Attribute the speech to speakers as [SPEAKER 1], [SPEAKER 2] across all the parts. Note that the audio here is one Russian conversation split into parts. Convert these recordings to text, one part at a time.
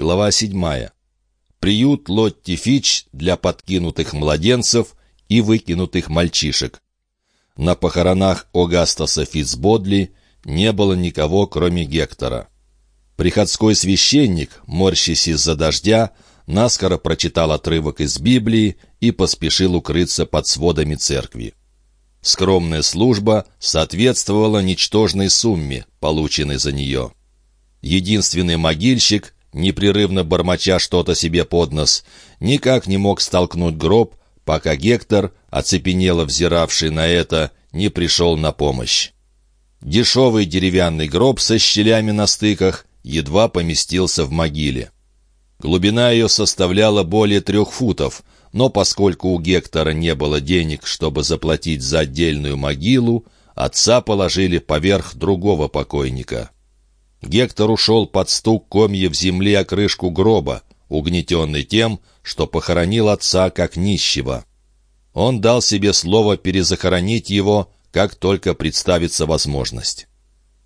[SPEAKER 1] глава 7. Приют Лотти Фич для подкинутых младенцев и выкинутых мальчишек. На похоронах Огастаса Фицбодли не было никого, кроме Гектора. Приходской священник, морщись из-за дождя, наскоро прочитал отрывок из Библии и поспешил укрыться под сводами церкви. Скромная служба соответствовала ничтожной сумме, полученной за нее. Единственный могильщик, непрерывно бормоча что-то себе под нос, никак не мог столкнуть гроб, пока Гектор, оцепенело взиравший на это, не пришел на помощь. Дешевый деревянный гроб со щелями на стыках едва поместился в могиле. Глубина ее составляла более трех футов, но поскольку у Гектора не было денег, чтобы заплатить за отдельную могилу, отца положили поверх другого покойника. Гектор ушел под стук комья в земле о крышку гроба, угнетенный тем, что похоронил отца как нищего. Он дал себе слово перезахоронить его, как только представится возможность.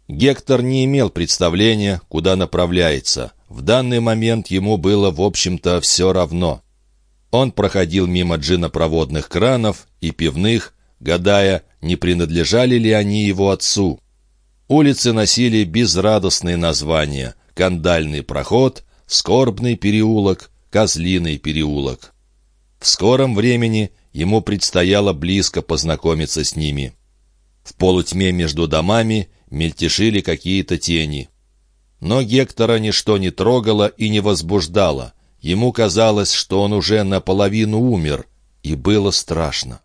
[SPEAKER 1] Гектор не имел представления, куда направляется. В данный момент ему было, в общем-то, все равно. Он проходил мимо джинопроводных кранов и пивных, гадая, не принадлежали ли они его отцу. Улицы носили безрадостные названия «Кандальный проход», «Скорбный переулок», «Козлиный переулок». В скором времени ему предстояло близко познакомиться с ними. В полутьме между домами мельтешили какие-то тени. Но Гектора ничто не трогало и не возбуждало. Ему казалось, что он уже наполовину умер, и было страшно.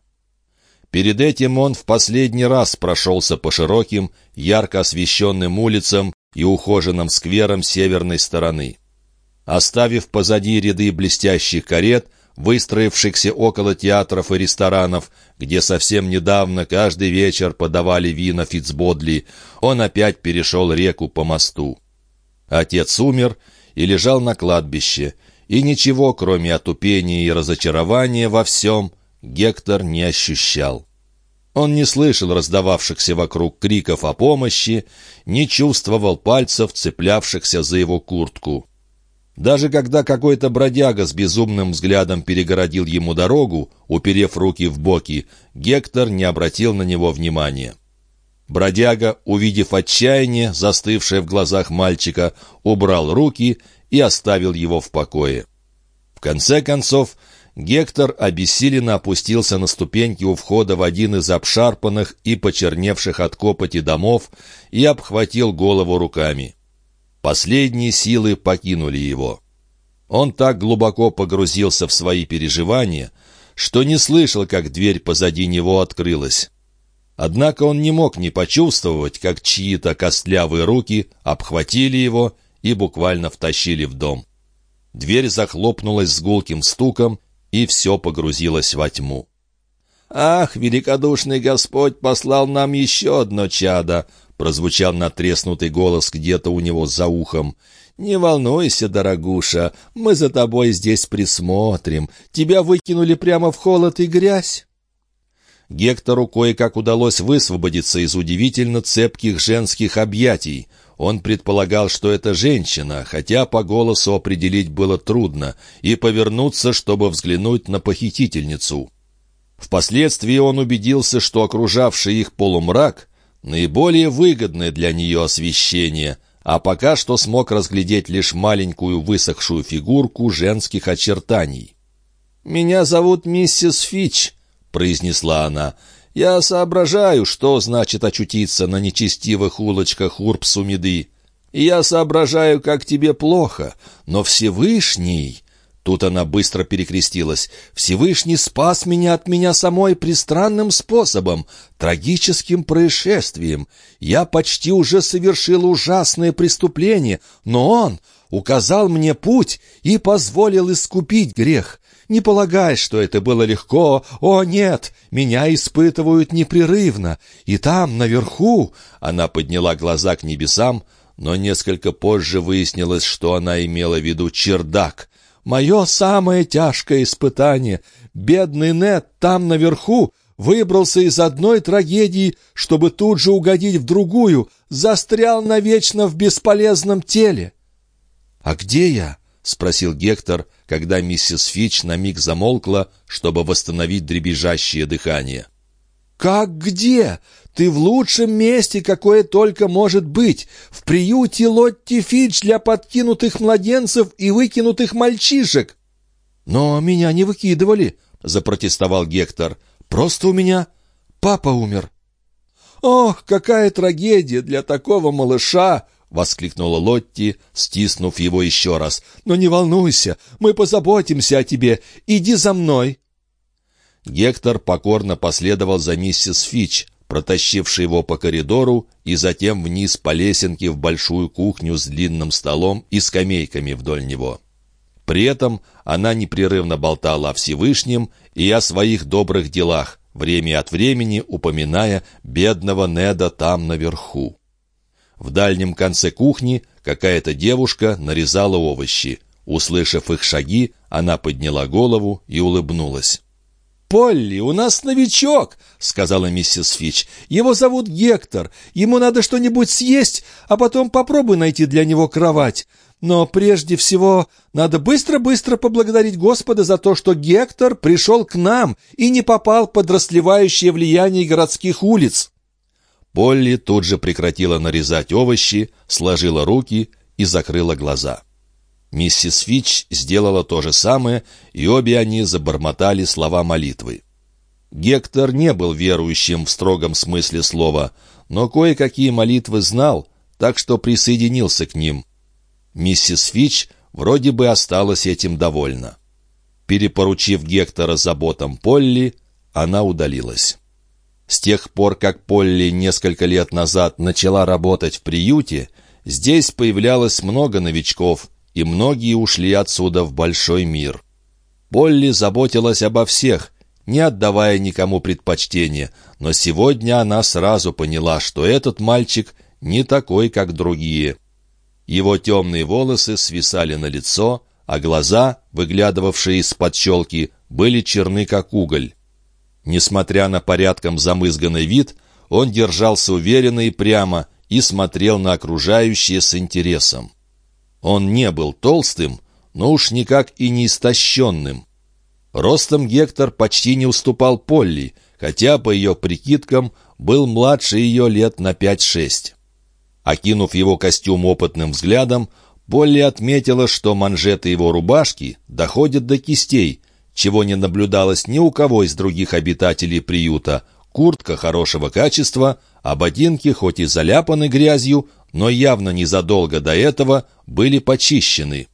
[SPEAKER 1] Перед этим он в последний раз прошелся по широким, ярко освещенным улицам и ухоженным скверам северной стороны. Оставив позади ряды блестящих карет, выстроившихся около театров и ресторанов, где совсем недавно каждый вечер подавали вина Фицбодли, он опять перешел реку по мосту. Отец умер и лежал на кладбище, и ничего, кроме отупения и разочарования во всем, Гектор не ощущал. Он не слышал раздававшихся вокруг криков о помощи, не чувствовал пальцев, цеплявшихся за его куртку. Даже когда какой-то бродяга с безумным взглядом перегородил ему дорогу, уперев руки в боки, Гектор не обратил на него внимания. Бродяга, увидев отчаяние, застывшее в глазах мальчика, убрал руки и оставил его в покое. В конце концов, Гектор обессиленно опустился на ступеньки у входа в один из обшарпанных и почерневших от копоти домов и обхватил голову руками. Последние силы покинули его. Он так глубоко погрузился в свои переживания, что не слышал, как дверь позади него открылась. Однако он не мог не почувствовать, как чьи-то костлявые руки обхватили его и буквально втащили в дом. Дверь захлопнулась с гулким стуком, и все погрузилось во тьму. «Ах, великодушный Господь послал нам еще одно чадо!» прозвучал натреснутый голос где-то у него за ухом. «Не волнуйся, дорогуша, мы за тобой здесь присмотрим. Тебя выкинули прямо в холод и грязь». Гектору кое-как удалось высвободиться из удивительно цепких женских объятий. Он предполагал, что это женщина, хотя по голосу определить было трудно, и повернуться, чтобы взглянуть на похитительницу. Впоследствии он убедился, что окружавший их полумрак — наиболее выгодное для нее освещение, а пока что смог разглядеть лишь маленькую высохшую фигурку женских очертаний. «Меня зовут миссис Фич», — произнесла она. «Я соображаю, что значит очутиться на нечестивых улочках Урбсумиды. И я соображаю, как тебе плохо, но Всевышний...» Тут она быстро перекрестилась. «Всевышний спас меня от меня самой пристранным способом, трагическим происшествием. Я почти уже совершил ужасное преступление, но он указал мне путь и позволил искупить грех. Не полагай, что это было легко. О, нет, меня испытывают непрерывно. И там, наверху...» Она подняла глаза к небесам, но несколько позже выяснилось, что она имела в виду чердак. «Мое самое тяжкое испытание. Бедный Нет там наверху выбрался из одной трагедии, чтобы тут же угодить в другую, застрял навечно в бесполезном теле». «А где я?» — спросил Гектор, когда миссис Фич на миг замолкла, чтобы восстановить дребезжащее дыхание.
[SPEAKER 2] «Как где? Ты в лучшем месте, какое только может быть, в приюте Лотти Фич для подкинутых младенцев и выкинутых мальчишек!» «Но меня не выкидывали», — запротестовал Гектор. «Просто у меня папа умер». «Ох, какая трагедия для такого малыша!» — воскликнула Лотти, стиснув его еще раз. «Но не волнуйся, мы позаботимся о тебе. Иди за мной!»
[SPEAKER 1] Гектор покорно последовал за миссис Фич, протащивший его по коридору и затем вниз по лесенке в большую кухню с длинным столом и скамейками вдоль него. При этом она непрерывно болтала о Всевышнем и о своих добрых делах, время от времени упоминая бедного Неда там наверху. В дальнем конце кухни какая-то девушка нарезала овощи. Услышав их шаги, она подняла голову и улыбнулась.
[SPEAKER 2] «Полли, у нас новичок», — сказала миссис Фич. «Его зовут Гектор. Ему надо что-нибудь съесть, а потом попробуй найти для него кровать. Но прежде всего надо быстро-быстро поблагодарить Господа за то, что Гектор пришел к нам и не попал под расливающее влияние городских улиц».
[SPEAKER 1] Полли тут же прекратила нарезать овощи, сложила руки и закрыла глаза. Миссис Фич сделала то же самое, и обе они забормотали слова молитвы. Гектор не был верующим в строгом смысле слова, но кое-какие молитвы знал, так что присоединился к ним. Миссис Фич вроде бы осталась этим довольна. Перепоручив Гектора заботам Полли, она удалилась. С тех пор, как Полли несколько лет назад начала работать в приюте, здесь появлялось много новичков, и многие ушли отсюда в большой мир. Полли заботилась обо всех, не отдавая никому предпочтения, но сегодня она сразу поняла, что этот мальчик не такой, как другие. Его темные волосы свисали на лицо, а глаза, выглядывавшие из-под щелки, были черны, как уголь. Несмотря на порядком замызганный вид, он держался уверенно и прямо и смотрел на окружающее с интересом. Он не был толстым, но уж никак и не истощенным. Ростом Гектор почти не уступал Полли, хотя, по ее прикидкам, был младше ее лет на пять-шесть. Окинув его костюм опытным взглядом, Полли отметила, что манжеты его рубашки доходят до кистей, чего не наблюдалось ни у кого из других обитателей приюта. Куртка хорошего качества, а ботинки хоть и заляпаны грязью, но явно незадолго до этого были почищены.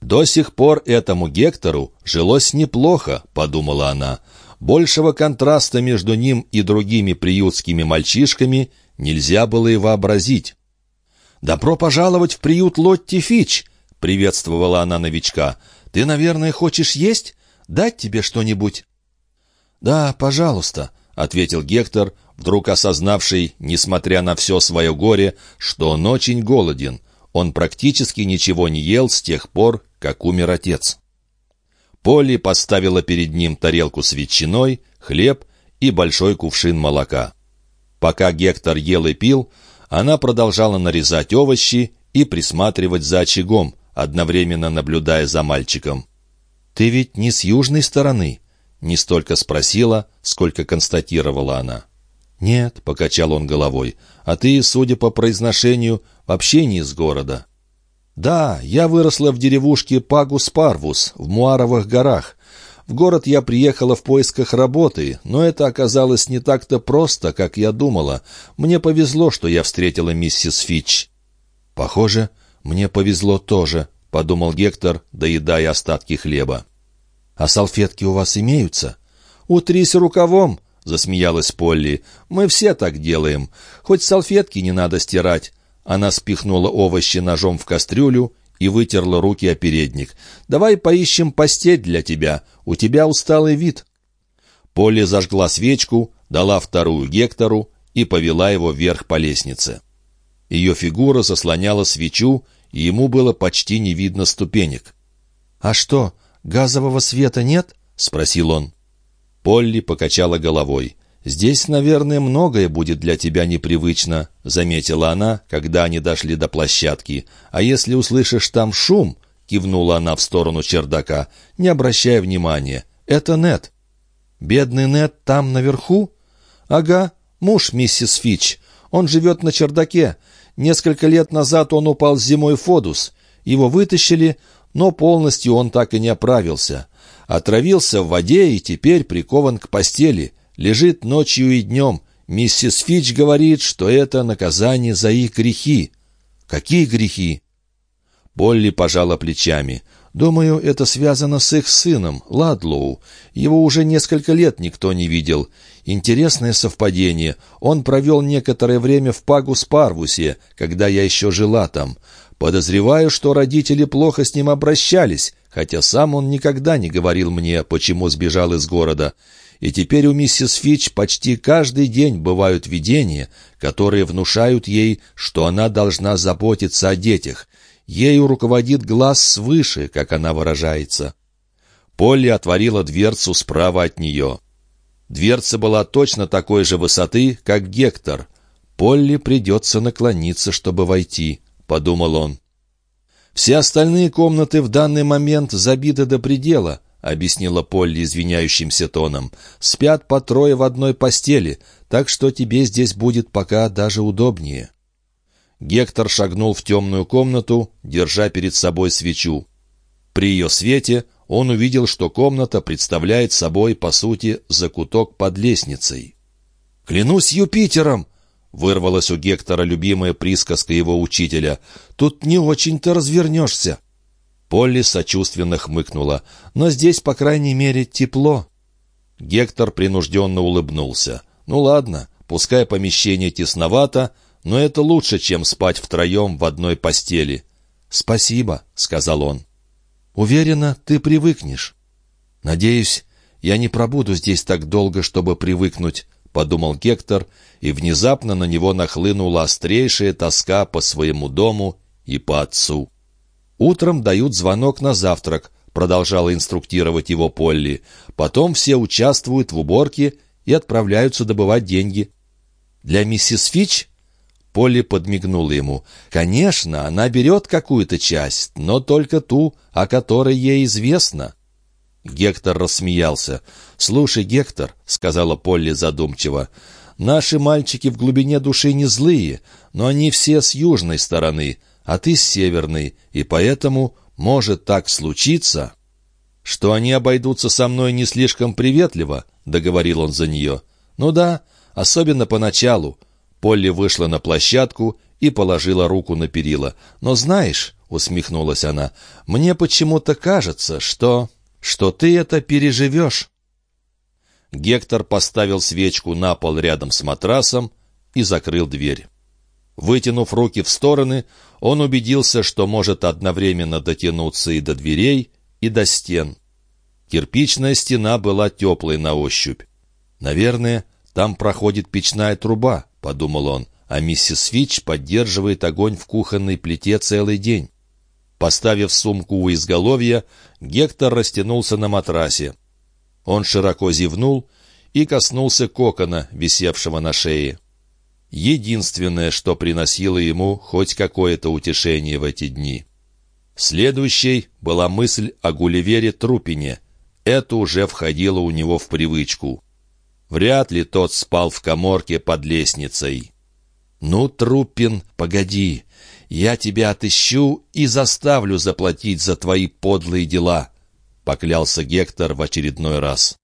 [SPEAKER 1] «До сих пор этому Гектору жилось неплохо», — подумала она. «Большего контраста между ним и другими приютскими мальчишками нельзя было и вообразить». «Добро пожаловать в приют Лотти Фич!» — приветствовала она новичка. «Ты, наверное, хочешь есть? Дать тебе что-нибудь?» «Да, пожалуйста», — ответил Гектор, вдруг осознавший, несмотря на все свое горе, что он очень голоден. Он практически ничего не ел с тех пор, как умер отец. Полли поставила перед ним тарелку с ветчиной, хлеб и большой кувшин молока. Пока Гектор ел и пил, она продолжала нарезать овощи и присматривать за очагом, одновременно наблюдая за мальчиком. «Ты ведь не с южной стороны?» Не столько спросила, сколько констатировала она. «Нет», — покачал он головой, — «а ты, судя по произношению, вообще не из города». «Да, я выросла в деревушке Пагус-Парвус, в Муаровых горах. В город я приехала в поисках работы, но это оказалось не так-то просто, как я думала. Мне повезло, что я встретила миссис Фич». «Похоже, мне повезло тоже», — подумал Гектор, доедая остатки хлеба. «А салфетки у вас имеются?» «Утрись рукавом», — засмеялась Полли. «Мы все так делаем. Хоть салфетки не надо стирать». Она спихнула овощи ножом в кастрюлю и вытерла руки о передник. «Давай поищем постель для тебя. У тебя усталый вид». Полли зажгла свечку, дала вторую Гектору и повела его вверх по лестнице. Ее фигура заслоняла свечу, и ему было почти не видно ступенек. «А что, газового света нет?» — спросил он. Полли покачала головой. «Здесь, наверное, многое будет для тебя непривычно», — заметила она, когда они дошли до площадки. «А если услышишь там шум, — кивнула она в сторону чердака, не обращая внимания. «Это Нет».
[SPEAKER 2] «Бедный Нет там наверху?» «Ага, муж миссис Фич. Он живет на чердаке. Несколько лет назад он упал зимой в Фодус. Его вытащили, но полностью он так и не оправился. Отравился в воде и теперь прикован к постели. Лежит ночью и днем. Миссис Фич говорит, что это наказание за их грехи. Какие грехи? Полли пожала плечами. Думаю, это связано с их сыном, Ладлоу. Его уже несколько лет никто не видел. Интересное совпадение. Он провел некоторое время в Пагус-Парвусе, когда я еще жила там. Подозреваю, что родители плохо с ним обращались, хотя сам он никогда не говорил мне, почему сбежал из города. И теперь у миссис Фич почти каждый день бывают видения, которые внушают ей, что она должна заботиться о детях. Ею руководит глаз свыше, как она выражается. Полли отворила дверцу справа от нее. Дверца была точно такой же высоты, как Гектор. Полли придется наклониться, чтобы войти, — подумал он. Все остальные комнаты в данный момент забиты до предела, — объяснила Полли извиняющимся тоном. «Спят по трое в одной постели, так что тебе здесь будет пока даже удобнее». Гектор шагнул в темную комнату, держа перед собой свечу. При ее свете он увидел, что комната представляет собой, по сути, закуток под лестницей. «Клянусь Юпитером!» — вырвалась у Гектора любимая присказка его учителя. «Тут не очень-то развернешься». Полли сочувственно хмыкнула. «Но здесь, по крайней мере, тепло». Гектор принужденно улыбнулся. «Ну ладно, пускай помещение тесновато, но это лучше, чем спать втроем в одной постели». «Спасибо», — сказал он. «Уверена, ты привыкнешь». «Надеюсь, я не пробуду здесь так долго, чтобы привыкнуть», — подумал Гектор, и внезапно на него нахлынула острейшая тоска по своему дому и по отцу. «Утром дают звонок на завтрак», — продолжала инструктировать его Полли. «Потом все участвуют в уборке и отправляются добывать деньги». «Для миссис Фич Полли подмигнула ему. «Конечно, она берет какую-то часть, но только ту, о которой ей известно». Гектор рассмеялся. «Слушай, Гектор», — сказала Полли задумчиво, — «наши мальчики в глубине души не злые, но они все с южной стороны, а ты с северной, и поэтому может так случиться...» «Что они обойдутся со мной не слишком приветливо», — договорил он за нее. «Ну да, особенно поначалу. Полли вышла на площадку и положила руку на перила. «Но знаешь», — усмехнулась она, — «мне почему-то кажется, что... что ты это переживешь». Гектор поставил свечку на пол рядом с матрасом и закрыл дверь. Вытянув руки в стороны, он убедился, что может одновременно дотянуться и до дверей, и до стен. Кирпичная стена была теплой на ощупь. Наверное, там проходит печная труба, подумал он, а миссис Фич поддерживает огонь в кухонной плите целый день. Поставив сумку у изголовья, Гектор растянулся на матрасе. Он широко зевнул и коснулся кокона, висевшего на шее. Единственное, что приносило ему хоть какое-то утешение в эти дни. Следующей была мысль о Гулливере Трупине. Это уже входило у него в привычку. Вряд ли тот спал в коморке под лестницей. «Ну, Труппин, погоди, я тебя отыщу и заставлю заплатить за твои подлые дела», — поклялся Гектор в очередной раз.